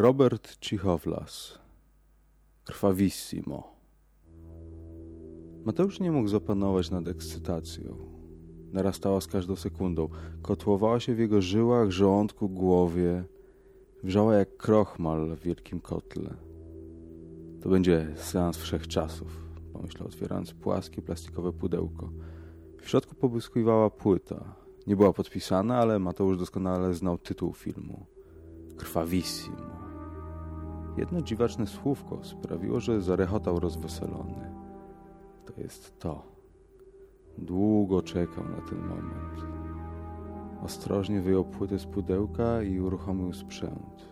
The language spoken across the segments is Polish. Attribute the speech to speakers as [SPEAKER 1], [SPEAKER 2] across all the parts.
[SPEAKER 1] Robert Cichowlas Krwawissimo Mateusz nie mógł zapanować nad ekscytacją. Narastała z każdą sekundą. Kotłowała się w jego żyłach, żołądku, głowie. Wrzała jak krochmal w wielkim kotle. To będzie seans wszechczasów, pomyślał otwierając płaskie plastikowe pudełko. W środku pobłyskiwała płyta. Nie była podpisana, ale Mateusz doskonale znał tytuł filmu. Krwawissimo. Jedno dziwaczne słówko sprawiło, że zarechotał rozweselony. To jest to. Długo czekał na ten moment. Ostrożnie wyjął płytę z pudełka i uruchomił sprzęt.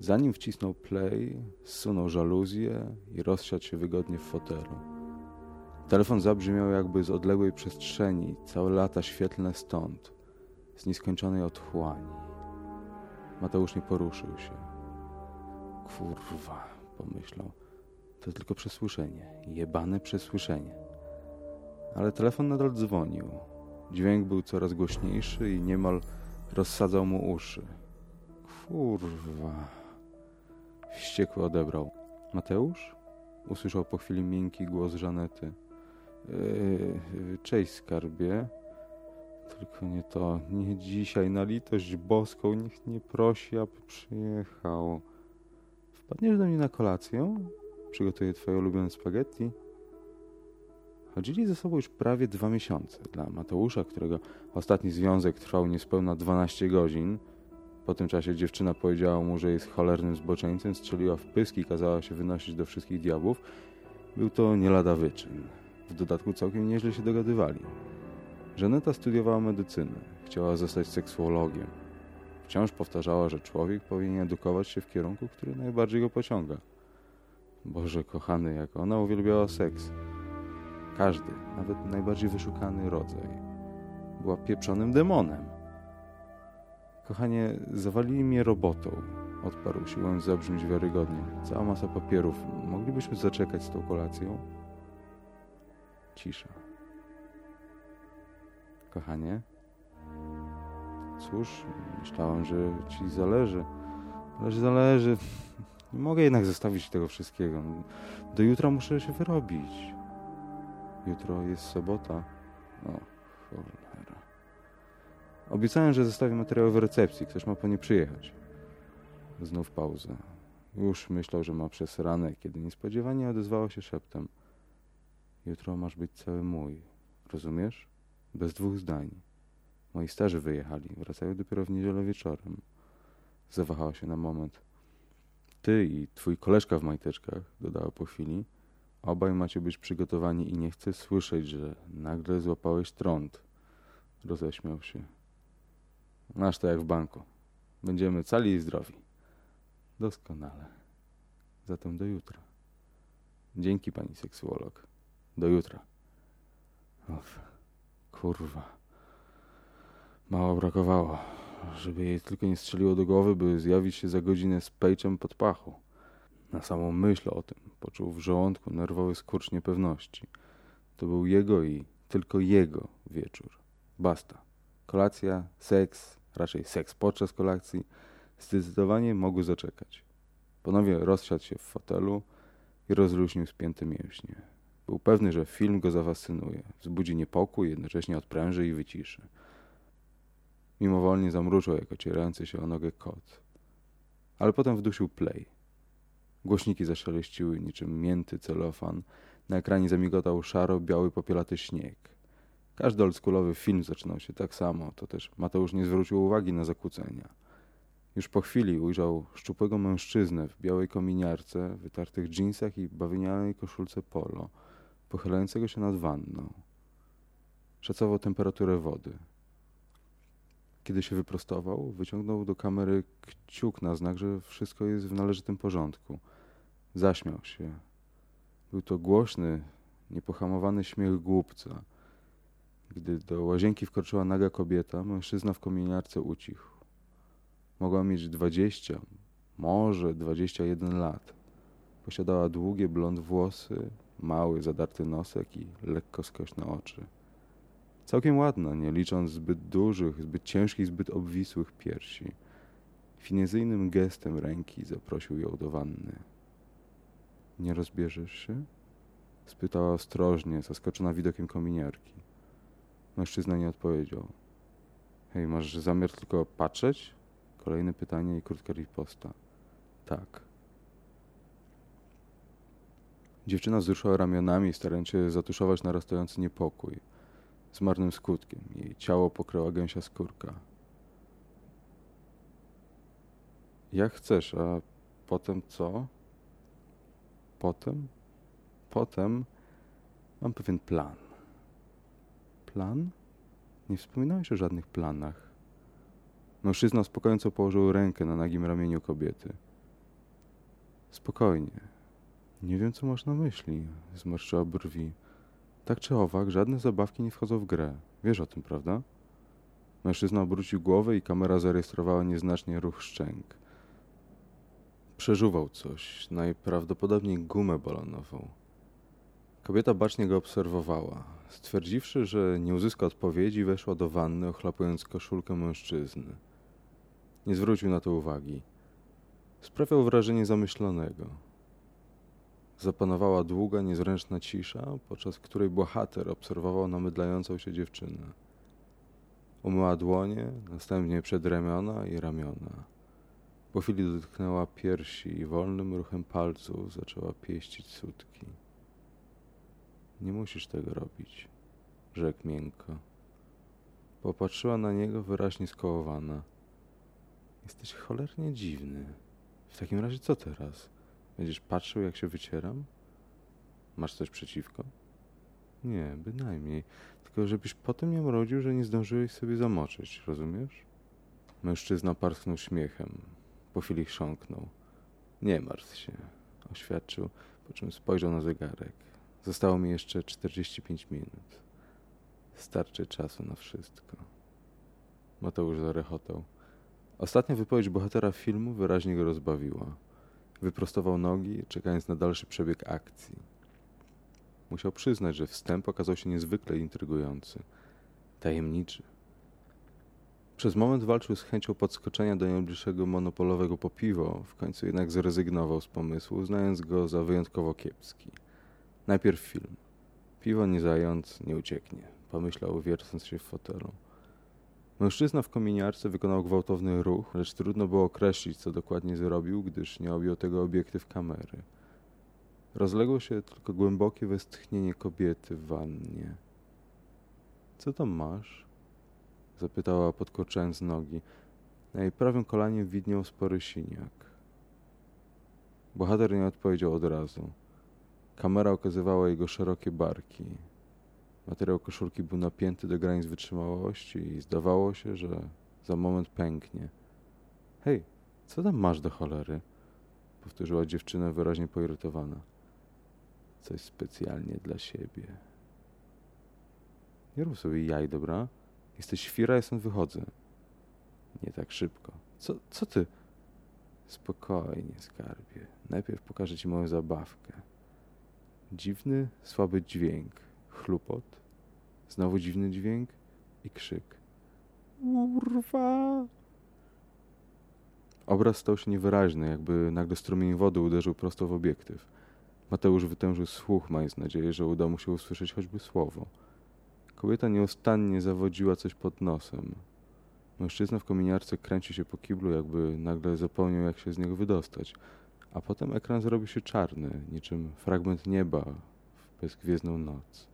[SPEAKER 1] Zanim wcisnął play, zsunął żaluzję i rozsiadł się wygodnie w fotelu. Telefon zabrzmiał jakby z odległej przestrzeni, całe lata świetlne stąd, z nieskończonej otchłani. Mateusz nie poruszył się. Kurwa, pomyślał. To tylko przesłyszenie. Jebane przesłyszenie. Ale telefon nadal dzwonił. Dźwięk był coraz głośniejszy i niemal rozsadzał mu uszy. Kurwa. Wściekły odebrał. Mateusz? Usłyszał po chwili miękki głos Żanety. Yy, cześć, skarbie. Tylko nie to, nie dzisiaj, na litość boską, niech nie prosi, aby przyjechał. Wpadniesz do mnie na kolację? Przygotuję twoje ulubione spaghetti. Chodzili ze sobą już prawie dwa miesiące. Dla Mateusza, którego ostatni związek trwał niespełna 12 godzin, po tym czasie dziewczyna powiedziała mu, że jest cholernym zboczeńcem, strzeliła w pyski i kazała się wynosić do wszystkich diabłów. Był to nie lada wyczyn. W dodatku całkiem nieźle się dogadywali. Żaneta studiowała medycynę. Chciała zostać seksuologiem. Wciąż powtarzała, że człowiek powinien edukować się w kierunku, który najbardziej go pociąga. Boże kochany, jak ona uwielbiała seks. Każdy, nawet najbardziej wyszukany rodzaj. Była pieprzonym demonem. Kochanie, zawalili mnie robotą. Odparł, siłą zabrzmieć wiarygodnie. Cała masa papierów. Moglibyśmy zaczekać z tą kolacją? Cisza. Kochanie? Cóż, myślałem, że ci zależy. Ależ zależy. Nie mogę jednak zostawić tego wszystkiego. Do jutra muszę się wyrobić. Jutro jest sobota. O, cholera. Obiecałem, że zostawię materiały w recepcji. Ktoś ma po nie przyjechać. Znów pauza. Już myślał, że ma przesrane, kiedy niespodziewanie odezwało się szeptem. Jutro masz być cały mój. Rozumiesz? Bez dwóch zdań. Moi starzy wyjechali. Wracają dopiero w niedzielę wieczorem. Zawahała się na moment. Ty i twój koleżka w majteczkach, dodała po chwili. Obaj macie być przygotowani i nie chcę słyszeć, że nagle złapałeś trąd. Roześmiał się. Masz to jak w banku. Będziemy cali i zdrowi. Doskonale. Zatem do jutra. Dzięki pani seksuolog. Do jutra. Uf, kurwa. Mało brakowało, żeby jej tylko nie strzeliło do głowy, by zjawić się za godzinę z pejczem pod pachu. Na samą myśl o tym poczuł w żołądku nerwowy skurcz niepewności. To był jego i tylko jego wieczór. Basta. Kolacja, seks, raczej seks podczas kolacji, zdecydowanie mogły zaczekać. Ponownie rozsiadł się w fotelu, i rozluźnił spięte mięśnie. Był pewny, że film go zafascynuje, wzbudzi niepokój, jednocześnie odpręży i wyciszy. Mimowolnie zamruczał jak ocierający się o nogę kot. Ale potem wdusił play. Głośniki zaszeleściły niczym mięty celofan. Na ekranie zamigotał szaro-biały popielaty śnieg. Każdy oldschoolowy film zaczynał się tak samo, to też Mateusz nie zwrócił uwagi na zakłócenia. Już po chwili ujrzał szczupłego mężczyznę w białej kominiarce, wytartych dżinsach i bawełnianej koszulce polo, pochylającego się nad wanną. Szacował temperaturę wody. Kiedy się wyprostował, wyciągnął do kamery kciuk na znak, że wszystko jest w należytym porządku. Zaśmiał się. Był to głośny, niepohamowany śmiech głupca. Gdy do łazienki wkroczyła naga kobieta, mężczyzna w kominiarce ucichł. Mogła mieć dwadzieścia, może dwadzieścia jeden lat. Posiadała długie blond włosy, mały, zadarty nosek i lekko skośne oczy. Całkiem ładna, nie licząc zbyt dużych, zbyt ciężkich, zbyt obwisłych piersi. Finezyjnym gestem ręki zaprosił ją do wanny. Nie rozbierzesz się? spytała ostrożnie, zaskoczona widokiem kominiarki. Mężczyzna nie odpowiedział. Hej, masz zamiar tylko patrzeć? Kolejne pytanie i krótka riposta. Tak. Dziewczyna wzruszyła ramionami, starając się zatuszować narastający niepokój. Z marnym skutkiem. Jej ciało pokryła gęsia skórka. Jak chcesz, a potem co? Potem? Potem mam pewien plan. Plan? Nie wspominałeś o żadnych planach. Mężczyzna spokojnie położył rękę na nagim ramieniu kobiety. Spokojnie. Nie wiem, co masz na myśli, zmarszczyła brwi. Tak czy owak, żadne zabawki nie wchodzą w grę. Wiesz o tym, prawda? Mężczyzna obrócił głowę i kamera zarejestrowała nieznacznie ruch szczęk. Przeżuwał coś, najprawdopodobniej gumę balonową. Kobieta bacznie go obserwowała. Stwierdziwszy, że nie uzyska odpowiedzi, weszła do wanny, ochlapując koszulkę mężczyzny. Nie zwrócił na to uwagi. Sprawiał wrażenie zamyślonego. Zapanowała długa, niezręczna cisza, podczas której bohater obserwował namydlającą się dziewczynę. Umyła dłonie, następnie przedramiona i ramiona. Po chwili dotknęła piersi i wolnym ruchem palców zaczęła pieścić sutki. Nie musisz tego robić, rzekł miękko. Popatrzyła na niego wyraźnie skołowana. Jesteś cholernie dziwny. W takim razie co teraz? Będziesz patrzył, jak się wycieram? Masz coś przeciwko? Nie, bynajmniej. Tylko żebyś potem nie mrodził, że nie zdążyłeś sobie zamoczyć, rozumiesz? Mężczyzna parsknął śmiechem. Po chwili chrząknął. Nie martw się, oświadczył, po czym spojrzał na zegarek. Zostało mi jeszcze 45 minut. Starczy czasu na wszystko. Mateusz zarechotał. Ostatnia wypowiedź bohatera filmu wyraźnie go rozbawiła. Wyprostował nogi, czekając na dalszy przebieg akcji. Musiał przyznać, że wstęp okazał się niezwykle intrygujący, tajemniczy. Przez moment walczył z chęcią podskoczenia do najbliższego monopolowego po piwo, w końcu jednak zrezygnował z pomysłu, znając go za wyjątkowo kiepski. Najpierw film. Piwo nie zając, nie ucieknie, pomyślał, wiercąc się w fotelu. Mężczyzna w kominiarce wykonał gwałtowny ruch, lecz trudno było określić, co dokładnie zrobił, gdyż nie objął tego obiektyw kamery. Rozległo się tylko głębokie westchnienie kobiety w wannie. Co tam masz? Zapytała, podkurczając nogi. Na jej prawym kolanie widniał spory siniak. Bohater nie odpowiedział od razu. Kamera okazywała jego szerokie barki. Materiał koszulki był napięty do granic wytrzymałości i zdawało się, że za moment pęknie. Hej, co tam masz do cholery? Powtórzyła dziewczyna wyraźnie poirytowana. Coś specjalnie dla siebie. Nie rób sobie jaj, dobra? Jesteś świra, ja stąd wychodzę. Nie tak szybko. Co, co ty? Spokojnie, skarbie. Najpierw pokażę ci moją zabawkę. Dziwny, słaby dźwięk. Chlupot. Znowu dziwny dźwięk i krzyk. Urwa! Obraz stał się niewyraźny, jakby nagle strumień wody uderzył prosto w obiektyw. Mateusz wytężył słuch, mając nadzieję, że uda mu się usłyszeć choćby słowo. Kobieta nieustannie zawodziła coś pod nosem. Mężczyzna w kominiarce kręci się po kiblu, jakby nagle zapomniał, jak się z niego wydostać. A potem ekran zrobił się czarny, niczym fragment nieba w bezgwiezdną noc.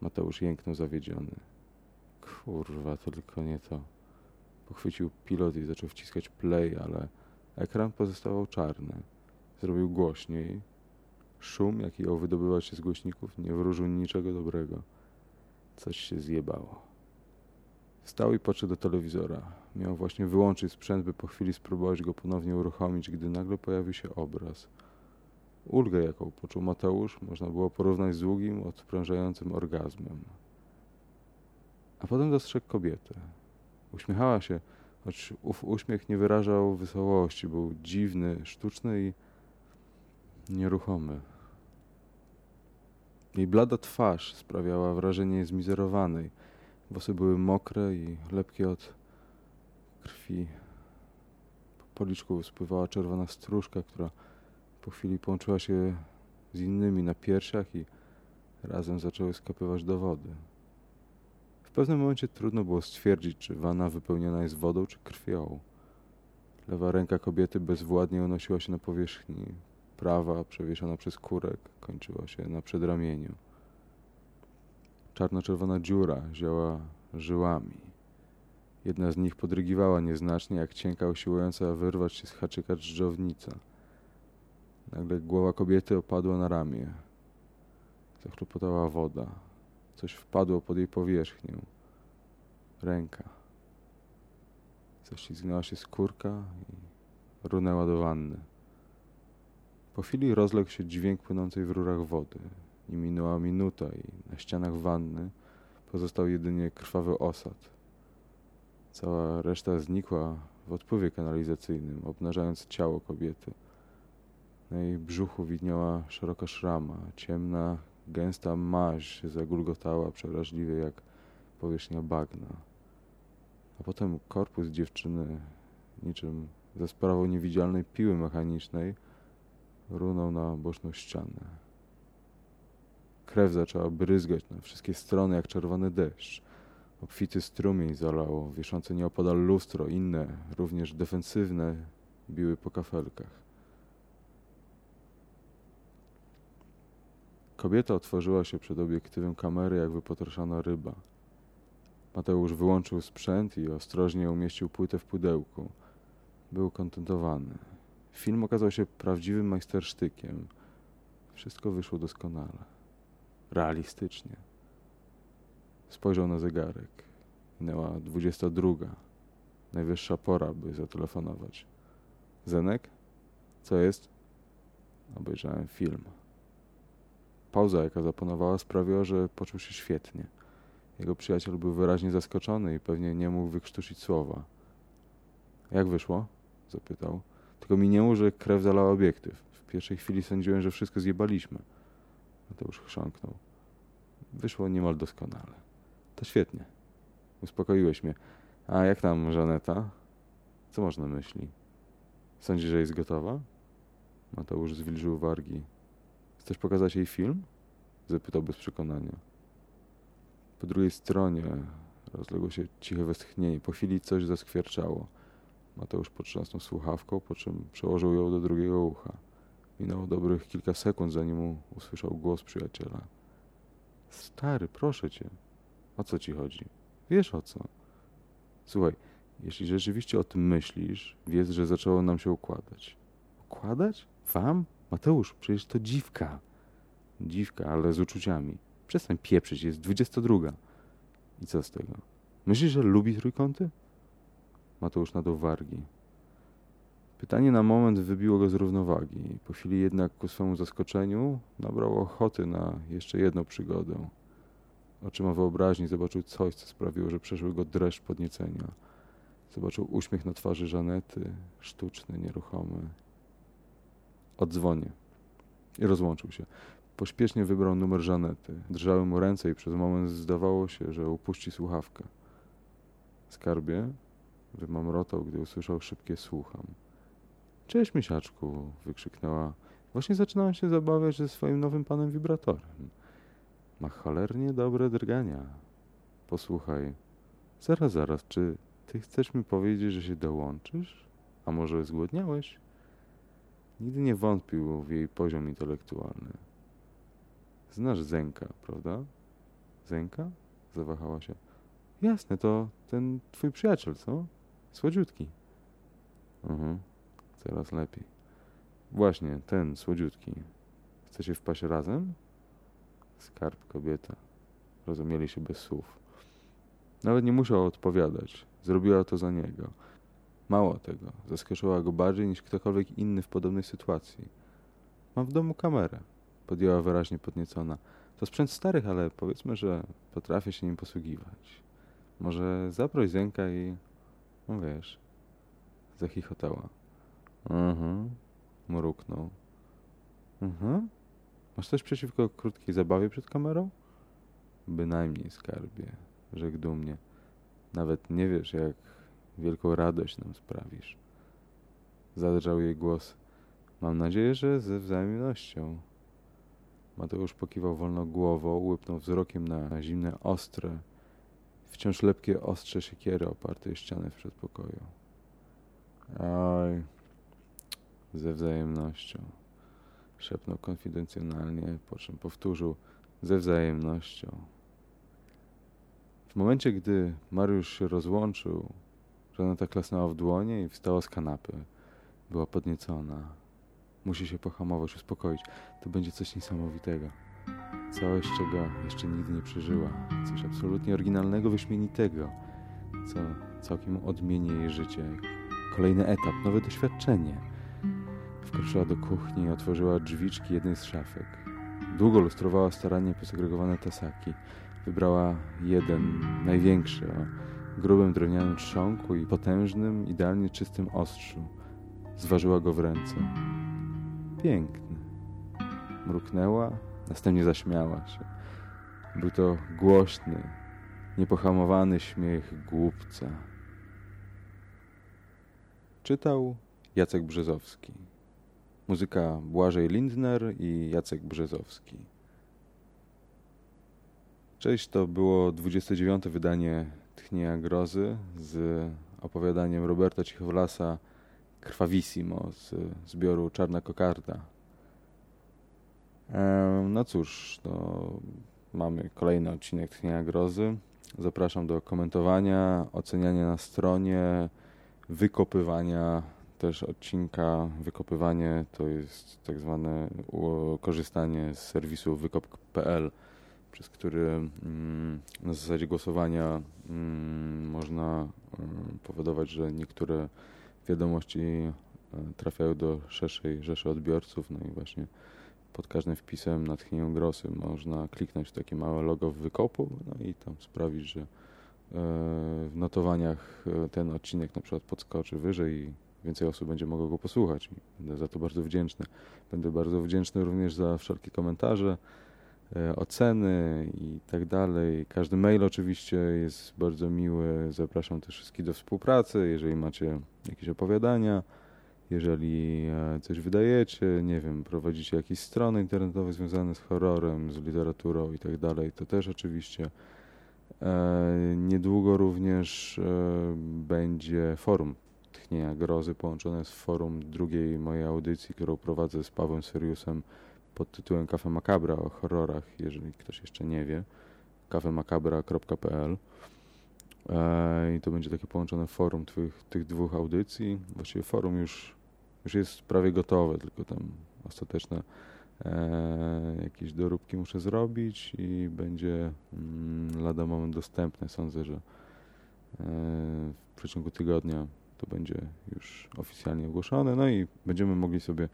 [SPEAKER 1] Mateusz jęknął zawiedziony. Kurwa, tylko nie to. Pochwycił pilot i zaczął wciskać play, ale ekran pozostawał czarny. Zrobił głośniej. Szum, jaki jął wydobywać się z głośników, nie wróżył niczego dobrego. Coś się zjebało. Stał i podszedł do telewizora. Miał właśnie wyłączyć sprzęt, by po chwili spróbować go ponownie uruchomić, gdy nagle pojawił się obraz. Ulgę, jaką poczuł Mateusz, można było porównać z długim, odprężającym orgazmem. A potem dostrzegł kobietę. Uśmiechała się, choć ów uśmiech nie wyrażał wesołości, był dziwny, sztuczny i nieruchomy. Jej blada twarz sprawiała wrażenie zmizerowanej. Włosy były mokre i lepkie od krwi. Po policzku spływała czerwona stróżka, która po chwili połączyła się z innymi na piersiach i razem zaczęły skapywać do wody. W pewnym momencie trudno było stwierdzić, czy wana wypełniona jest wodą, czy krwią. Lewa ręka kobiety bezwładnie unosiła się na powierzchni. Prawa, przewieszona przez kurek, kończyła się na przedramieniu. Czarno-czerwona dziura ziała żyłami. Jedna z nich podrygiwała nieznacznie, jak cienka usiłująca wyrwać się z haczyka dżdżownica. Nagle głowa kobiety opadła na ramię. Zachrupotała woda. Coś wpadło pod jej powierzchnię. Ręka. Zaślizgnęła się skórka i runęła do wanny. Po chwili rozległ się dźwięk płynącej w rurach wody. I minęła minuta i na ścianach wanny pozostał jedynie krwawy osad. Cała reszta znikła w odpływie kanalizacyjnym, obnażając ciało kobiety. Na jej brzuchu widniała szeroka szrama, ciemna, gęsta maź zagulgotała przeraźliwie jak powierzchnia bagna. A potem korpus dziewczyny, niczym za sprawą niewidzialnej piły mechanicznej, runął na boczną ścianę. Krew zaczęła bryzgać na wszystkie strony jak czerwony deszcz. Obfity strumień zalało, wieszące nieopodal lustro, inne, również defensywne, biły po kafelkach. Kobieta otworzyła się przed obiektywem kamery, jak wypotroszona ryba. Mateusz wyłączył sprzęt i ostrożnie umieścił płytę w pudełku. Był kontentowany. Film okazał się prawdziwym majstersztykiem. Wszystko wyszło doskonale realistycznie. Spojrzał na zegarek. Minęła dwudziesta druga. Najwyższa pora, by zatelefonować. Zenek? Co jest? Obejrzałem film. Pauza, jaka zapanowała, sprawiła, że poczuł się świetnie. Jego przyjaciel był wyraźnie zaskoczony i pewnie nie mógł wykrztusić słowa. Jak wyszło? zapytał. Tylko mi nie mów, że krew zalała obiektyw. W pierwszej chwili sądziłem, że wszystko zjebaliśmy. Mateusz chrząknął. Wyszło niemal doskonale. To świetnie. Uspokoiłeś mnie. A jak tam Żaneta? Co można myśli? Sądzisz, że jest gotowa? Mateusz zwilżył wargi. Chcesz pokazać jej film? Zapytał bez przekonania. Po drugiej stronie rozległo się ciche westchnienie. Po chwili coś zaskwierczało. Mateusz potrząsnął słuchawką, po czym przełożył ją do drugiego ucha. Minęło dobrych kilka sekund, zanim usłyszał głos przyjaciela. Stary, proszę cię. O co ci chodzi? Wiesz o co? Słuchaj, jeśli rzeczywiście o tym myślisz, wiedz, że zaczęło nam się układać. Układać? Wam? Mateusz, przecież to dziwka. Dziwka, ale z uczuciami. Przestań pieprzyć, jest dwudziesta druga. I co z tego? Myślisz, że lubi trójkąty? Mateusz nadał wargi. Pytanie na moment wybiło go z równowagi. Po chwili jednak ku swemu zaskoczeniu nabrał ochoty na jeszcze jedną przygodę. Oczyma wyobraźni zobaczył coś, co sprawiło, że przeszły go dreszcz podniecenia. Zobaczył uśmiech na twarzy Żanety, sztuczny, nieruchomy. Odzwonię. I rozłączył się. Pośpiesznie wybrał numer Żanety. Drżały mu ręce i przez moment zdawało się, że upuści słuchawkę. Skarbie wymamrotał, gdy usłyszał szybkie słucham. Cześć, misiaczku, wykrzyknęła Właśnie zaczynałem się zabawiać ze swoim nowym panem wibratorem. Ma cholernie dobre drgania. Posłuchaj, zaraz, zaraz, czy ty chcesz mi powiedzieć, że się dołączysz? A może zgłodniałeś? Nigdy nie wątpił w jej poziom intelektualny. Znasz Zenka, prawda? Zenka? Zawahała się. Jasne, to ten twój przyjaciel, co? Słodziutki. Mhm, coraz lepiej. Właśnie, ten, słodziutki. Chcecie wpaść razem? Skarb kobieta. Rozumieli się bez słów. Nawet nie musiał odpowiadać. Zrobiła to za niego. Mało tego, zaskoczyła go bardziej niż ktokolwiek inny w podobnej sytuacji. Mam w domu kamerę, podjęła wyraźnie podniecona. To sprzęt starych, ale powiedzmy, że potrafię się nim posługiwać. Może zaproś Zenka i... no wiesz... Zachichotała. Mhm, mruknął. Mhm. Masz coś przeciwko krótkiej zabawie przed kamerą? Bynajmniej, skarbie, rzekł dumnie. Nawet nie wiesz, jak wielką radość nam sprawisz. Zadrżał jej głos. Mam nadzieję, że ze wzajemnością. Mateusz pokiwał wolno głową, łypnął wzrokiem na zimne, ostre, wciąż lepkie ostrze siekiery opartej ściany w przedpokoju. Oj, ze wzajemnością. Szepnął konfidencjonalnie, po czym powtórzył ze wzajemnością. W momencie, gdy Mariusz się rozłączył, Renata klasnęła w dłonie i wstała z kanapy. Była podniecona. Musi się pohamować, uspokoić. To będzie coś niesamowitego. Coś, czego jeszcze nigdy nie przeżyła. Coś absolutnie oryginalnego, wyśmienitego, co całkiem odmieni jej życie. Kolejny etap, nowe doświadczenie. Wkroczyła do kuchni i otworzyła drzwiczki jednej z szafek. Długo lustrowała starannie posegregowane tasaki. Wybrała jeden, największy, o grubym drewnianym trzonku i potężnym, idealnie czystym ostrzu. Zważyła go w ręce. Piękny. Mruknęła, następnie zaśmiała się. Był to głośny, niepohamowany śmiech głupca. Czytał Jacek Brzezowski. Muzyka Błażej Lindner i Jacek Brzezowski. Cześć, to było 29. wydanie Tchnienia Grozy z opowiadaniem Roberta Cichowlasa Krwawissimo z zbioru Czarna Kokarda. No cóż, no, mamy kolejny odcinek Tchnienia Grozy. Zapraszam do komentowania, oceniania na stronie, wykopywania też odcinka. Wykopywanie to jest tak zwane korzystanie z serwisu wykop.pl, przez który mm, na zasadzie głosowania mm, można mm, powodować, że niektóre wiadomości e, trafiają do szerszej rzeszy odbiorców. No i właśnie pod każdym wpisem natchnieniem grosy można kliknąć takie małe logo w wykopu no i tam sprawić, że w notowaniach e, ten odcinek na przykład podskoczy wyżej i więcej osób będzie mogło go posłuchać. Będę za to bardzo wdzięczny. Będę bardzo wdzięczny również za wszelkie komentarze, e, oceny i tak dalej. Każdy mail oczywiście jest bardzo miły. Zapraszam też wszystkich do współpracy, jeżeli macie jakieś opowiadania, jeżeli e, coś wydajecie, nie wiem, prowadzicie jakieś strony internetowe związane z horrorem, z literaturą i tak dalej, to też oczywiście E, niedługo również e, będzie forum Tchnienia Grozy połączone z forum drugiej mojej audycji, którą prowadzę z Pawłem Seriusem pod tytułem Kafe Makabra o horrorach, jeżeli ktoś jeszcze nie wie, kafemakabra.pl e, i to będzie takie połączone forum tych, tych dwóch audycji. Właściwie forum już, już jest prawie gotowe, tylko tam ostateczne E, jakieś doróbki muszę zrobić i będzie mm, lada moment dostępne. Sądzę, że e, w przeciągu tygodnia to będzie już oficjalnie ogłoszone. No i będziemy mogli sobie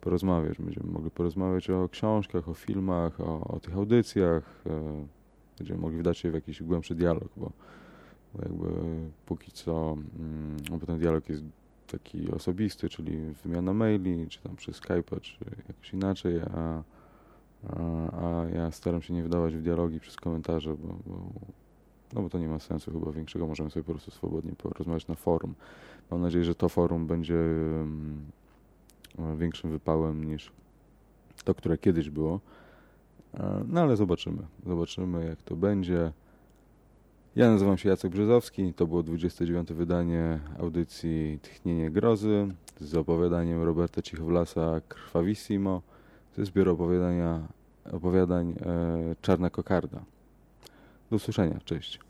[SPEAKER 1] porozmawiać. Będziemy mogli porozmawiać o książkach, o filmach, o, o tych audycjach. E, będziemy mogli wdać się w jakiś głębszy dialog, bo, bo jakby póki co, mm, ten dialog jest taki osobisty, czyli wymiana maili, czy tam przez Skype, czy jakoś inaczej, a, a, a ja staram się nie wydawać w dialogi przez komentarze, bo, bo, no bo to nie ma sensu chyba większego, możemy sobie po prostu swobodnie porozmawiać na forum. Mam nadzieję, że to forum będzie um, większym wypałem niż to, które kiedyś było. E, No ale zobaczymy. Zobaczymy, jak to będzie. Ja nazywam się Jacek Brzezowski. To było 29. wydanie audycji Tchnienie Grozy z opowiadaniem Roberta Cichowlasa Krwawissimo. Jest zbiór opowiadania, opowiadań e, Czarna Kokarda. Do usłyszenia. Cześć.